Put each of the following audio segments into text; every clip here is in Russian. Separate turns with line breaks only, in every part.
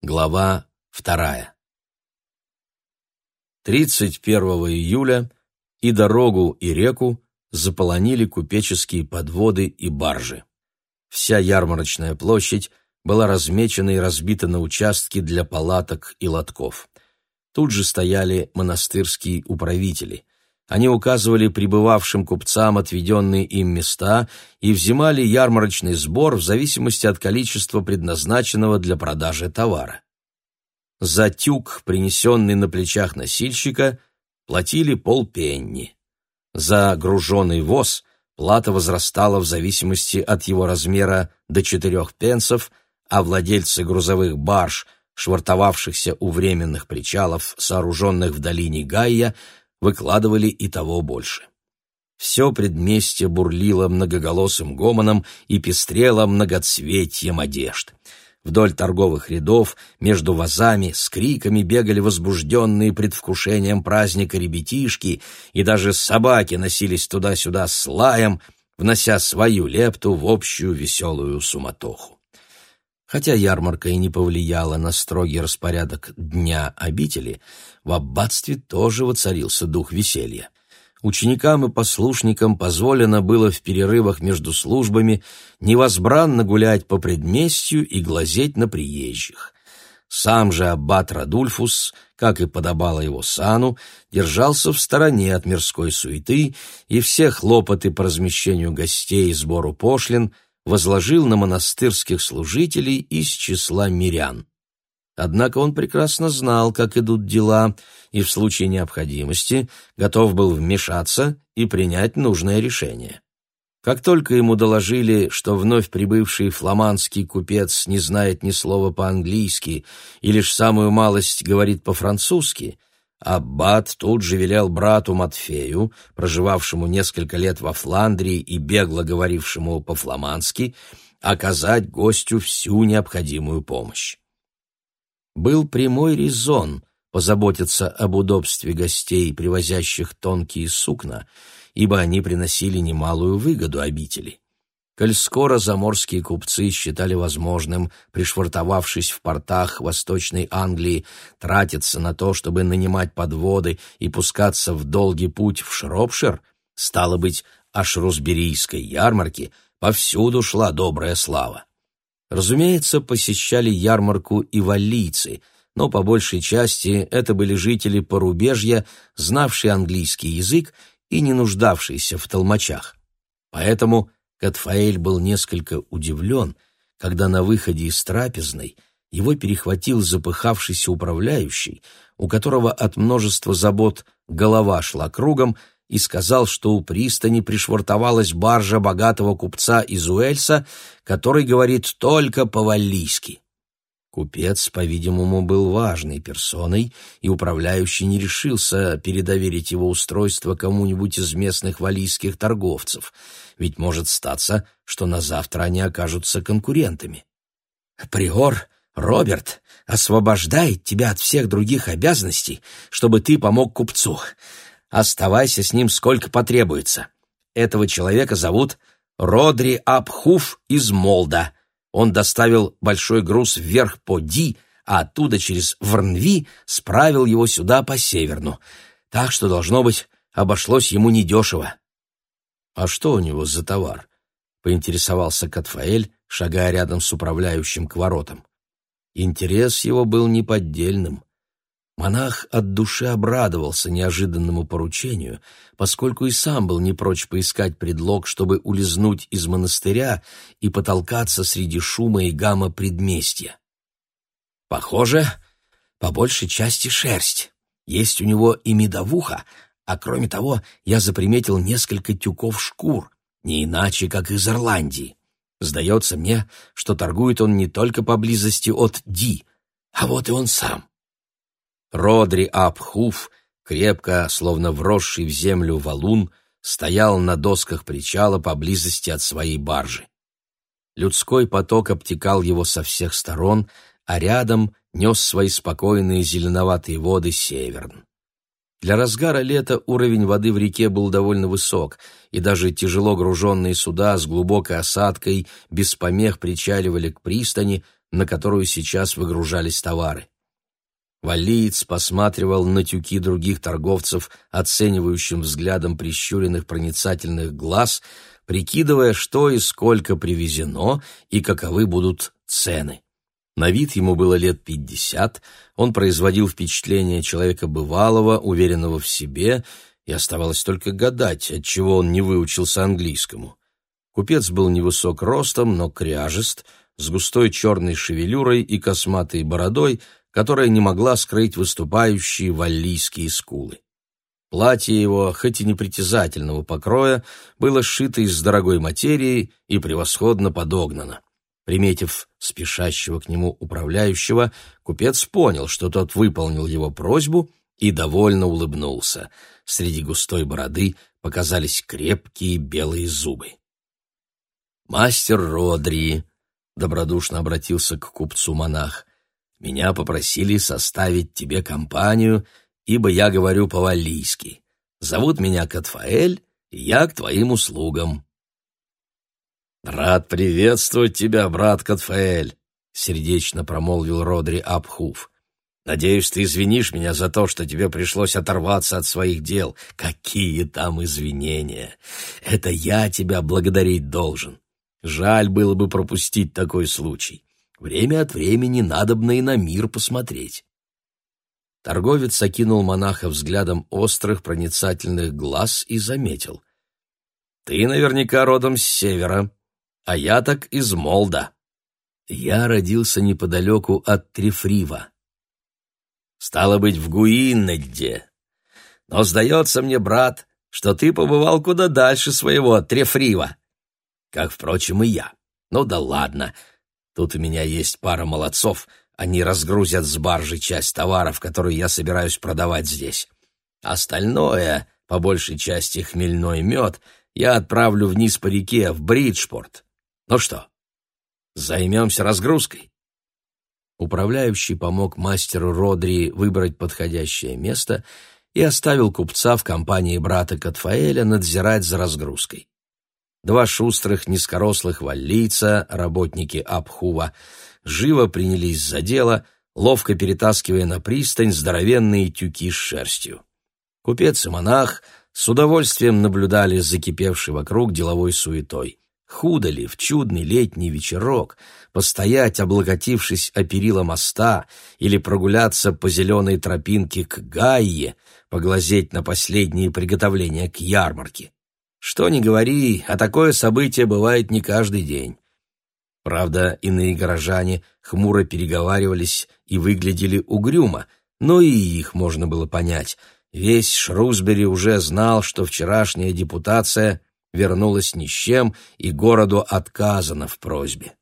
Глава вторая. 31 июля и дорогу, и реку заполонили купеческие подводы и баржи. Вся ярмарочная площадь была размечена и разбита на участки для палаток и лотков. Тут же стояли монастырские управители. Они указывали прибывавшим купцам отведенные им места и взимали ярмарочный сбор в зависимости от количества предназначенного для продажи товара. За тюк, принесенный на плечах носильщика, платили полпенни. За груженный воз плата возрастала в зависимости от его размера до четырех пенсов, а владельцы грузовых барж, швартовавшихся у временных причалов, сооруженных в долине Гайя, выкладывали и того больше. Все предместье бурлило многоголосым гомоном и пестрело многоцветьем одежд. Вдоль торговых рядов, между вазами, с криками бегали возбужденные предвкушением праздника ребятишки, и даже собаки носились туда-сюда с лаем, внося свою лепту в общую веселую суматоху. Хотя ярмарка и не повлияла на строгий распорядок дня обители, в аббатстве тоже воцарился дух веселья. Ученикам и послушникам позволено было в перерывах между службами невозбранно гулять по предместью и глазеть на приезжих. Сам же аббат Радульфус, как и подобало его сану, держался в стороне от мирской суеты и все хлопоты по размещению гостей и сбору пошлин – возложил на монастырских служителей из числа мирян. Однако он прекрасно знал, как идут дела, и в случае необходимости готов был вмешаться и принять нужное решение. Как только ему доложили, что вновь прибывший фламандский купец не знает ни слова по-английски и лишь самую малость говорит по-французски, Аббат тут же велел брату Матфею, проживавшему несколько лет во Фландрии и бегло говорившему по-фламандски, оказать гостю всю необходимую помощь. Был прямой резон позаботиться об удобстве гостей, привозящих тонкие сукна, ибо они приносили немалую выгоду обители коль скоро заморские купцы считали возможным, пришвартовавшись в портах Восточной Англии, тратиться на то, чтобы нанимать подводы и пускаться в долгий путь в Шропшир, стало быть, о шрусберийской ярмарке повсюду шла добрая слава. Разумеется, посещали ярмарку и валлийцы, но по большей части это были жители порубежья, знавшие английский язык и не нуждавшиеся в толмачах. Поэтому Катфаэль был несколько удивлен, когда на выходе из трапезной его перехватил запыхавшийся управляющий, у которого от множества забот голова шла кругом, и сказал, что у пристани пришвартовалась баржа богатого купца из Уэльса, который говорит только по-валлийски. Купец, по-видимому, был важной персоной, и управляющий не решился передоверить его устройство кому-нибудь из местных валийских торговцев, ведь может статься, что на завтра они окажутся конкурентами. «Приор, Роберт, освобождает тебя от всех других обязанностей, чтобы ты помог купцу. Оставайся с ним сколько потребуется. Этого человека зовут Родри Абхуф из Молда» Он доставил большой груз вверх по Ди, а оттуда через Врнви справил его сюда по Северну. Так что, должно быть, обошлось ему недешево. — А что у него за товар? — поинтересовался Катфаэль, шагая рядом с управляющим к воротам. Интерес его был неподдельным. Монах от души обрадовался неожиданному поручению, поскольку и сам был не прочь поискать предлог, чтобы улизнуть из монастыря и потолкаться среди шума и гамма предместья. Похоже, по большей части шерсть. Есть у него и медовуха, а кроме того, я заприметил несколько тюков шкур, не иначе, как из Ирландии. Сдается мне, что торгует он не только поблизости от Ди, а вот и он сам. Родри Абхуф, крепко, словно вросший в землю валун, стоял на досках причала поблизости от своей баржи. Людской поток обтекал его со всех сторон, а рядом нес свои спокойные зеленоватые воды северн. Для разгара лета уровень воды в реке был довольно высок, и даже тяжело груженные суда с глубокой осадкой без помех причаливали к пристани, на которую сейчас выгружались товары. Валиец посматривал на тюки других торговцев оценивающим взглядом прищуренных проницательных глаз, прикидывая, что и сколько привезено и каковы будут цены. На вид ему было лет пятьдесят, он производил впечатление человека бывалого, уверенного в себе, и оставалось только гадать, отчего он не выучился английскому. Купец был невысок ростом, но кряжест, с густой черной шевелюрой и косматой бородой, которая не могла скрыть выступающие валлийские скулы. Платье его, хоть и непритязательного покроя, было сшито из дорогой материи и превосходно подогнано. Приметив спешащего к нему управляющего, купец понял, что тот выполнил его просьбу и довольно улыбнулся. Среди густой бороды показались крепкие белые зубы. «Мастер Родри», — добродушно обратился к купцу монах, — «меня попросили составить тебе компанию, ибо я говорю по-валлийски. Зовут меня Катфаэль, и я к твоим услугам». «Рад приветствовать тебя, брат Катфаэль», — сердечно промолвил Родри Абхуф. «Надеюсь, ты извинишь меня за то, что тебе пришлось оторваться от своих дел. Какие там извинения! Это я тебя благодарить должен. Жаль было бы пропустить такой случай. Время от времени надобно и на мир посмотреть». Торговец окинул монаха взглядом острых проницательных глаз и заметил. «Ты наверняка родом с севера, а я так из Молда. Я родился неподалеку от Трифрива. Стало быть, в Гуиннеде. Но сдается мне, брат, что ты побывал куда дальше своего Трефрива. Как, впрочем, и я. Ну да ладно. Тут у меня есть пара молодцов. Они разгрузят с баржи часть товаров, которые я собираюсь продавать здесь. Остальное, по большей части хмельной мед, я отправлю вниз по реке в Бриджпорт. Ну что, займемся разгрузкой? Управляющий помог мастеру Родри выбрать подходящее место и оставил купца в компании брата Катфаэля надзирать за разгрузкой. Два шустрых низкорослых валлийца, работники Абхува, живо принялись за дело, ловко перетаскивая на пристань здоровенные тюки с шерстью. Купец и монах с удовольствием наблюдали закипевший вокруг деловой суетой. Худо ли в чудный летний вечерок постоять, облокотившись о перила моста, или прогуляться по зеленой тропинке к Гайе, поглазеть на последние приготовления к ярмарке? Что ни говори, а такое событие бывает не каждый день. Правда, иные горожане хмуро переговаривались и выглядели угрюмо, но и их можно было понять. Весь Шрусбери уже знал, что вчерашняя депутация вернулась ни с чем, и городу отказано в просьбе.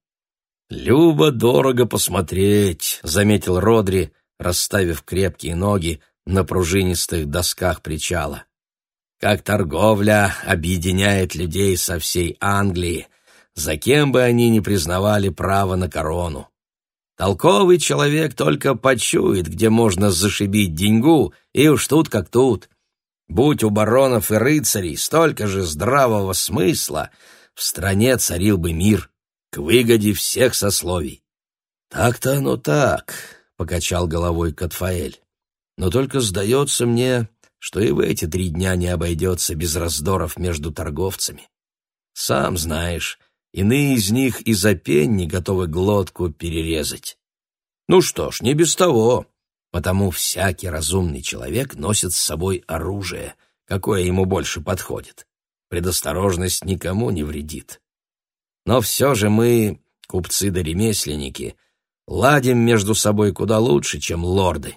«Любо дорого посмотреть», — заметил Родри, расставив крепкие ноги на пружинистых досках причала. «Как торговля объединяет людей со всей Англии, за кем бы они ни признавали право на корону. Толковый человек только почует, где можно зашибить деньгу, и уж тут как тут. Будь у баронов и рыцарей столько же здравого смысла, в стране царил бы мир к выгоде всех сословий. «Так-то оно так», — покачал головой Катфаэль. «Но только сдается мне, что и в эти три дня не обойдется без раздоров между торговцами. Сам знаешь, иные из них и за пенни готовы глотку перерезать. Ну что ж, не без того. Потому всякий разумный человек носит с собой оружие, какое ему больше подходит. Предосторожность никому не вредит. Но все же мы, купцы да ремесленники, ладим между собой куда лучше, чем лорды.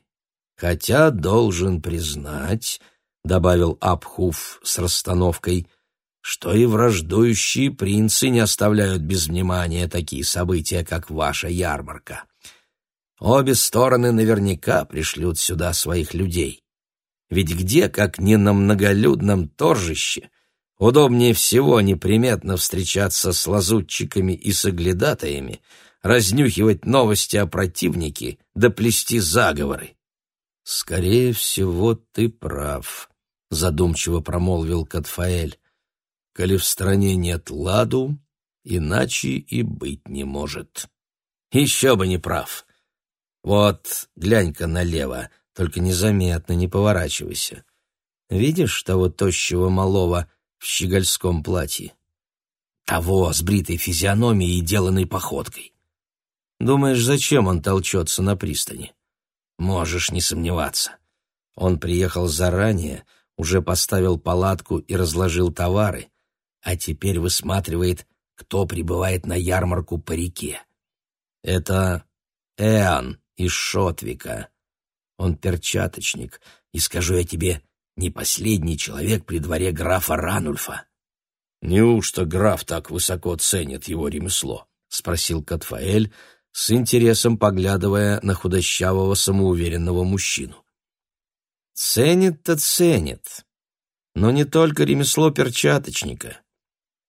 Хотя, должен признать, — добавил Абхуф с расстановкой, — что и враждующие принцы не оставляют без внимания такие события, как ваша ярмарка. Обе стороны наверняка пришлют сюда своих людей. Ведь где, как не на многолюдном торжище, удобнее всего неприметно встречаться с лазутчиками и соглядатаями, разнюхивать новости о противнике да заговоры. «Скорее всего, ты прав», — задумчиво промолвил Катфаэль. «Коли в стране нет ладу, иначе и быть не может». Еще бы не прав. Вот, глянь-ка налево, только незаметно, не поворачивайся. Видишь того тощего малого в щегольском платье? Того с бритой физиономией и деланной походкой. Думаешь, зачем он толчется на пристани? Можешь не сомневаться. Он приехал заранее, уже поставил палатку и разложил товары, а теперь высматривает, кто прибывает на ярмарку по реке. Это Эан из Шотвика. Он перчаточник, и, скажу я тебе, не последний человек при дворе графа Ранульфа. «Неужто граф так высоко ценит его ремесло?» — спросил Катфаэль, с интересом поглядывая на худощавого самоуверенного мужчину. «Ценит-то ценит, но не только ремесло перчаточника.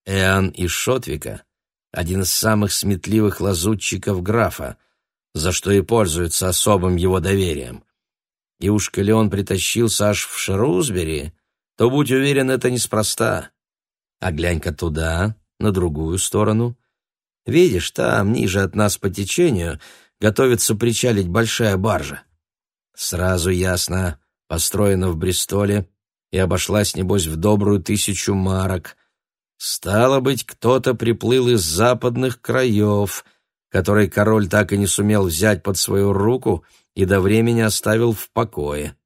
Эан из Шотвика — один из самых сметливых лазутчиков графа, за что и пользуется особым его доверием. И уж коли он притащился аж в Шерузбери, то, будь уверен, это неспроста. А глянь-ка туда, на другую сторону. Видишь, там, ниже от нас по течению, готовится причалить большая баржа. Сразу ясно, построена в Бристоле и обошлась, небось, в добрую тысячу марок. Стало быть, кто-то приплыл из западных краев, который король так и не сумел взять под свою руку и до времени оставил в покое.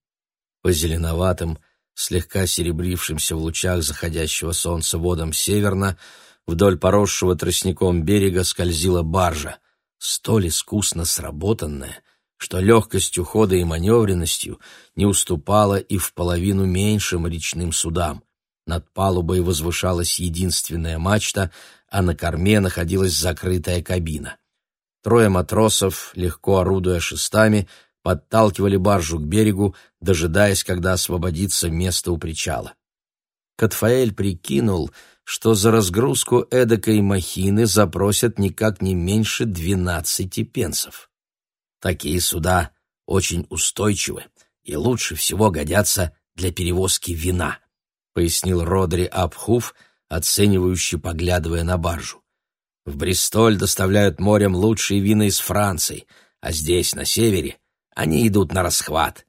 По зеленоватым, слегка серебрившимся в лучах заходящего солнца водам северно, вдоль поросшего тростником берега скользила баржа, столь искусно сработанная, что легкостью хода и маневренностью не уступала и в половину меньшим речным судам. Над палубой возвышалась единственная мачта, а на корме находилась закрытая кабина. Трое матросов, легко орудуя шестами, подталкивали баржу к берегу, дожидаясь, когда освободится место у причала. Катфаэль прикинул, что за разгрузку эдакой махины запросят никак не меньше двенадцати пенсов. Такие суда очень устойчивы и лучше всего годятся для перевозки вина, пояснил Родри Абхуф, оценивающий, поглядывая на баржу. В Бристоль доставляют морем лучшие вина из Франции, а здесь, на севере, они идут на расхват.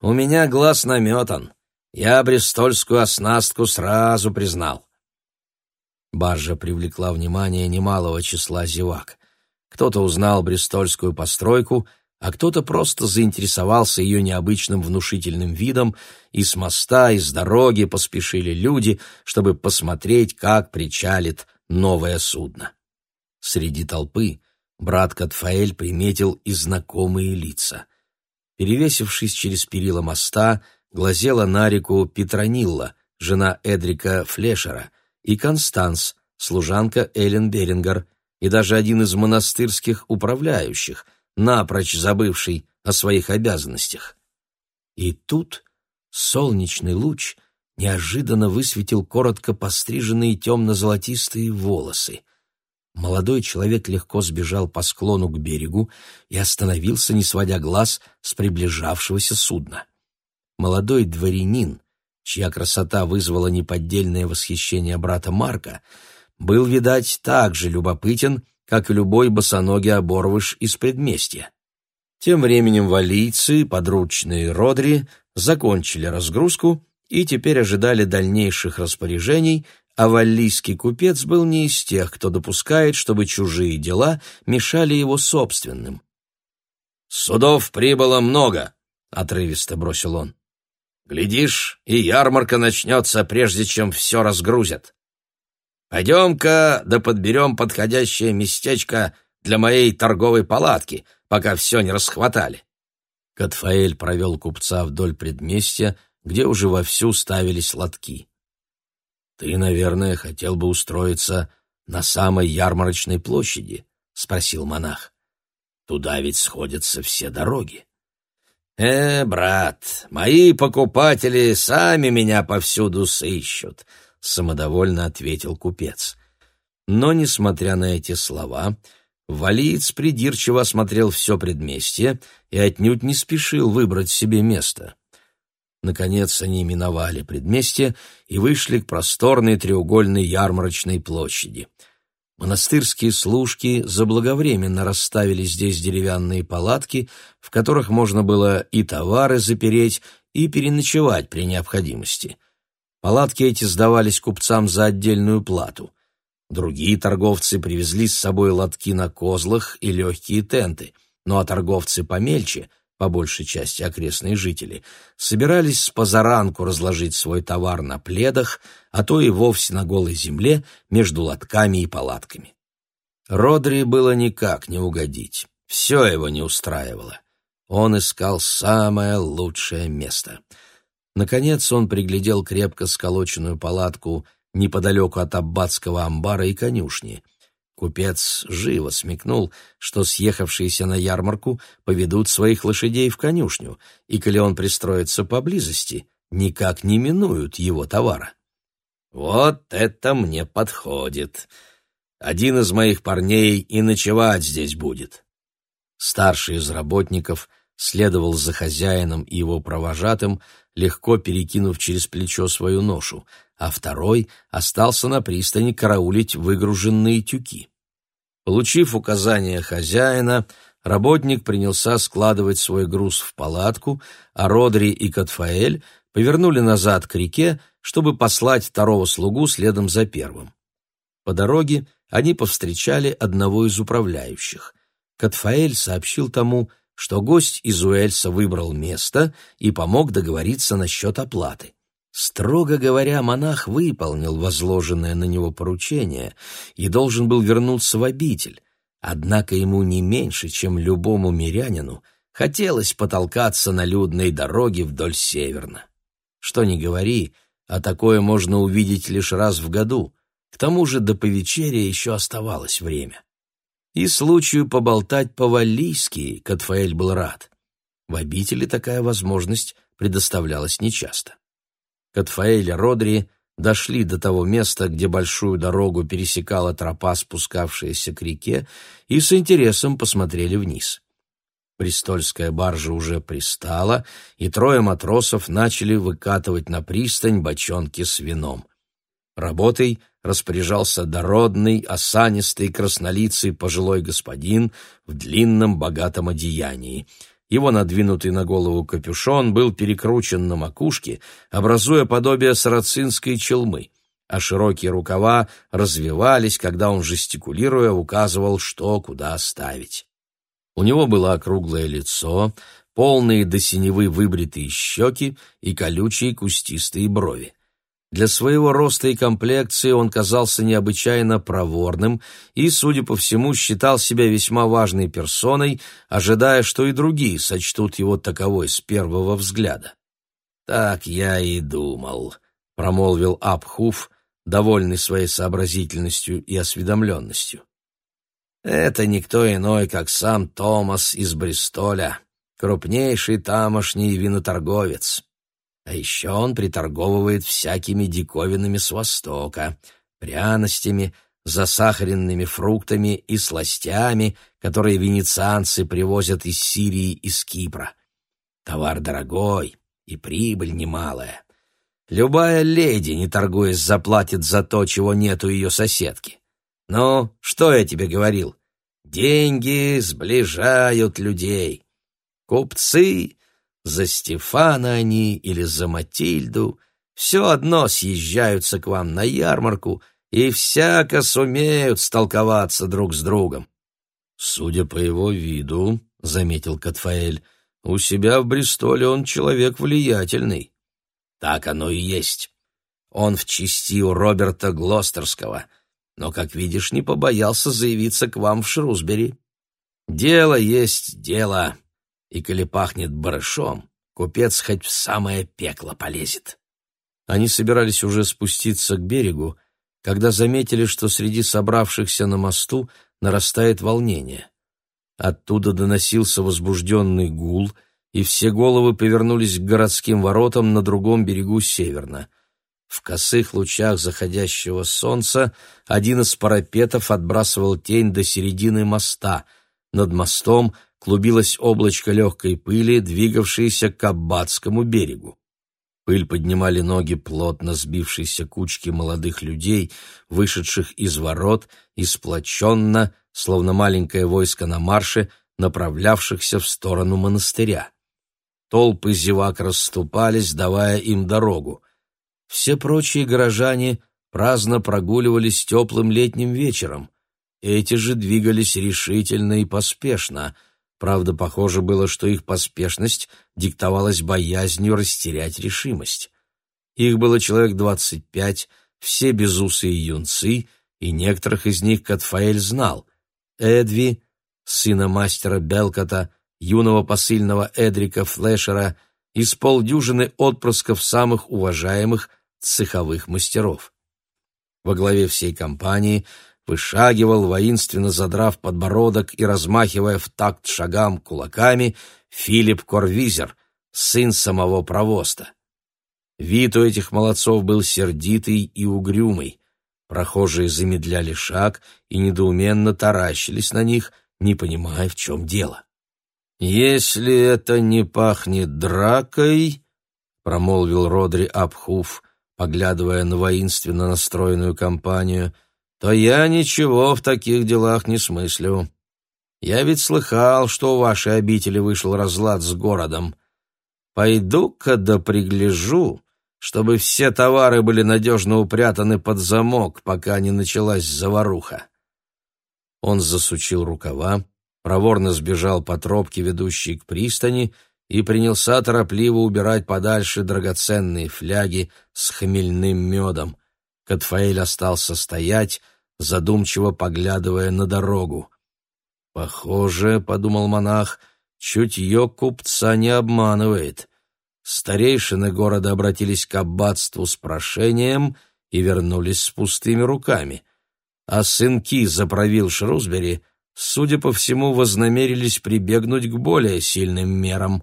У меня глаз наметан. Я бристольскую оснастку сразу признал. Баржа привлекла внимание немалого числа зевак. Кто-то узнал бристольскую постройку, а кто-то просто заинтересовался ее необычным внушительным видом, и с моста, и с дороги поспешили люди, чтобы посмотреть, как причалит новое судно. Среди толпы брат Катфаэль приметил и знакомые лица. Перевесившись через перила моста, глазела на реку Петронилла, жена Эдрика Флешера, и Констанс, служанка Эллен Берингер, и даже один из монастырских управляющих, напрочь забывший о своих обязанностях. И тут солнечный луч неожиданно высветил коротко постриженные темно-золотистые волосы. Молодой человек легко сбежал по склону к берегу и остановился, не сводя глаз с приближавшегося судна. Молодой дворянин, чья красота вызвала неподдельное восхищение брата Марка, был, видать, так же любопытен, как и любой босоногий оборвыш из предместья. Тем временем валийцы, подручные Родри, закончили разгрузку и теперь ожидали дальнейших распоряжений, а валлийский купец был не из тех, кто допускает, чтобы чужие дела мешали его собственным. «Судов прибыло много», — отрывисто бросил он. «Глядишь, и ярмарка начнется, прежде чем все разгрузят. Пойдем-ка да подберем подходящее местечко для моей торговой палатки, пока все не расхватали». Катфаэль провел купца вдоль предместья, где уже вовсю ставились лотки. «Ты, наверное, хотел бы устроиться на самой ярмарочной площади?» — спросил монах. «Туда ведь сходятся все дороги». «Э, брат, мои покупатели сами меня повсюду сыщут», — самодовольно ответил купец. Но, несмотря на эти слова, Валиец придирчиво осмотрел все предместье и отнюдь не спешил выбрать себе место. Наконец они миновали предместье и вышли к просторной треугольной ярмарочной площади. Монастырские служки заблаговременно расставили здесь деревянные палатки, в которых можно было и товары запереть, и переночевать при необходимости. Палатки эти сдавались купцам за отдельную плату. Другие торговцы привезли с собой лотки на козлах и легкие тенты, ну а торговцы помельче, по большей части окрестные жители, собирались с позаранку разложить свой товар на пледах, а то и вовсе на голой земле между лотками и палатками. Родри было никак не угодить, все его не устраивало. Он искал самое лучшее место. Наконец он приглядел крепко сколоченную палатку неподалеку от аббатского амбара и конюшни — Купец живо смекнул, что съехавшиеся на ярмарку поведут своих лошадей в конюшню, и, коли он пристроится поблизости, никак не минуют его товара. «Вот это мне подходит. Один из моих парней и ночевать здесь будет». Старший из работников следовал за хозяином и его провожатым, легко перекинув через плечо свою ношу — а второй остался на пристани караулить выгруженные тюки. Получив указание хозяина, работник принялся складывать свой груз в палатку, а Родри и Катфаэль повернули назад к реке, чтобы послать второго слугу следом за первым. По дороге они повстречали одного из управляющих. Катфаэль сообщил тому, что гость из Уэльса выбрал место и помог договориться насчет оплаты. Строго говоря, монах выполнил возложенное на него поручение и должен был вернуться в обитель, однако ему не меньше, чем любому мирянину, хотелось потолкаться на людной дороге вдоль северна. Что ни говори, а такое можно увидеть лишь раз в году, к тому же до повечерия еще оставалось время. И случаю поболтать по-валлийски Катфаэль был рад. В обители такая возможность предоставлялась нечасто. Катфаэль и Родри дошли до того места, где большую дорогу пересекала тропа, спускавшаяся к реке, и с интересом посмотрели вниз. Престольская баржа уже пристала, и трое матросов начали выкатывать на пристань бочонки с вином. Работой распоряжался дородный, осанистый, краснолицый пожилой господин в длинном богатом одеянии — его надвинутый на голову капюшон был перекручен на макушке, образуя подобие сарацинской челмы, а широкие рукава развивались, когда он, жестикулируя, указывал, что куда ставить. У него было округлое лицо, полные до синевы выбритые щеки и колючие кустистые брови. Для своего роста и комплекции он казался необычайно проворным и, судя по всему, считал себя весьма важной персоной, ожидая, что и другие сочтут его таковой с первого взгляда. «Так я и думал», — промолвил Абхуф, довольный своей сообразительностью и осведомленностью. «Это никто иной, как сам Томас из Бристоля, крупнейший тамошний виноторговец». А еще он приторговывает всякими диковинами с Востока, пряностями, засахаренными фруктами и сластями, которые венецианцы привозят из Сирии и с Кипра. Товар дорогой и прибыль немалая. Любая леди, не торгуясь, заплатит за то, чего нет у ее соседки. Ну, что я тебе говорил? Деньги сближают людей. Купцы за Стефана они или за Матильду, все одно съезжаются к вам на ярмарку и всяко сумеют столковаться друг с другом. Судя по его виду, — заметил Катфаэль, — у себя в Бристоле он человек влиятельный. Так оно и есть. Он в чести у Роберта Глостерского, но, как видишь, не побоялся заявиться к вам в Шрусбери. Дело есть дело и коли пахнет барышом, купец хоть в самое пекло полезет. Они собирались уже спуститься к берегу, когда заметили, что среди собравшихся на мосту нарастает волнение. Оттуда доносился возбужденный гул, и все головы повернулись к городским воротам на другом берегу северно. В косых лучах заходящего солнца один из парапетов отбрасывал тень до середины моста. Над мостом клубилось облачко легкой пыли, двигавшееся к Аббатскому берегу. Пыль поднимали ноги плотно сбившейся кучки молодых людей, вышедших из ворот и сплоченно, словно маленькое войско на марше, направлявшихся в сторону монастыря. Толпы зевак расступались, давая им дорогу. Все прочие горожане праздно прогуливались теплым летним вечером. Эти же двигались решительно и поспешно — Правда, похоже было, что их поспешность диктовалась боязнью растерять решимость. Их было человек двадцать пять, все безусые юнцы, и некоторых из них Катфаэль знал. Эдви, сына мастера Белкота, юного посыльного Эдрика Флешера, из полдюжины отпрысков самых уважаемых цеховых мастеров. Во главе всей компании – вышагивал, воинственно задрав подбородок и размахивая в такт шагам кулаками, Филипп Корвизер, сын самого провоста. Вид у этих молодцов был сердитый и угрюмый. Прохожие замедляли шаг и недоуменно таращились на них, не понимая, в чем дело. «Если это не пахнет дракой», — промолвил Родри Абхуф, поглядывая на воинственно настроенную компанию — то я ничего в таких делах не смыслю. Я ведь слыхал, что у вашей обители вышел разлад с городом. Пойду-ка да пригляжу, чтобы все товары были надежно упрятаны под замок, пока не началась заваруха. Он засучил рукава, проворно сбежал по тропке, ведущей к пристани, и принялся торопливо убирать подальше драгоценные фляги с хмельным медом. Катфаэль остался стоять, задумчиво поглядывая на дорогу. «Похоже, — подумал монах, — чутье купца не обманывает. Старейшины города обратились к аббатству с прошением и вернулись с пустыми руками, а сынки заправил Шрусбери, судя по всему, вознамерились прибегнуть к более сильным мерам.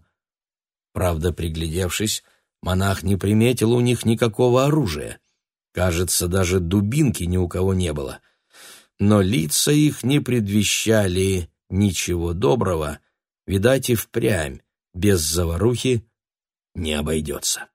Правда, приглядевшись, монах не приметил у них никакого оружия. Кажется, даже дубинки ни у кого не было. Но лица их не предвещали ничего доброго, видать и впрямь, без заварухи не обойдется.